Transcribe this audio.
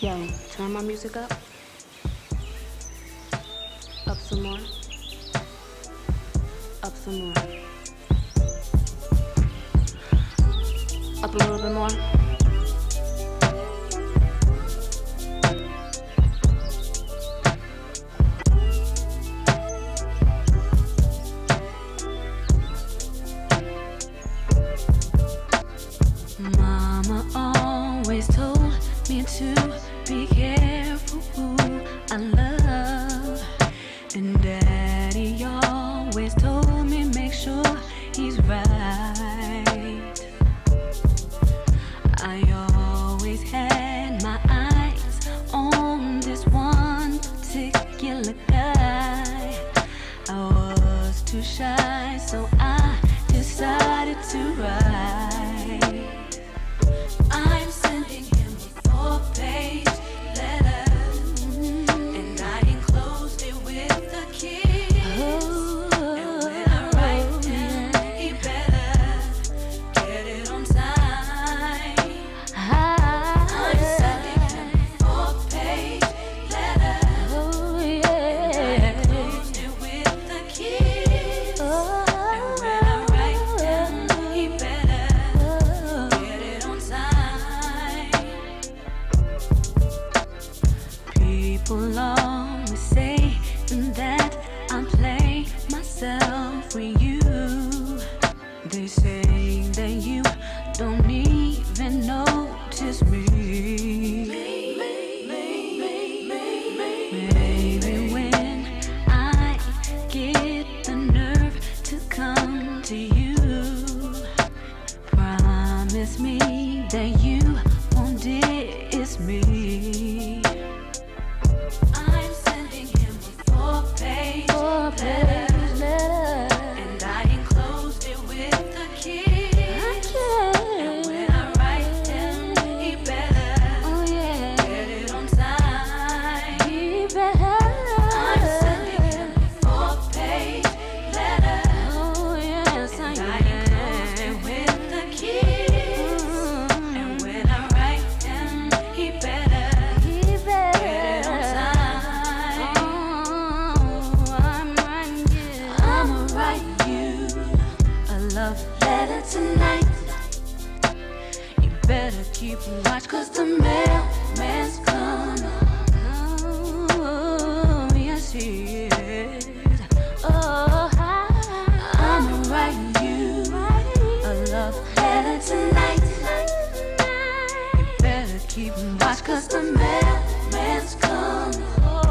Yo, turn my music up. Up some more. Up some more. Up a little bit more. to ride. Yeah. better keep a watch, cause the mailman's gonna come. Yes, he is. Oh, I'm writing you a love letter tonight. You better keep a watch, cause the mailman's coming.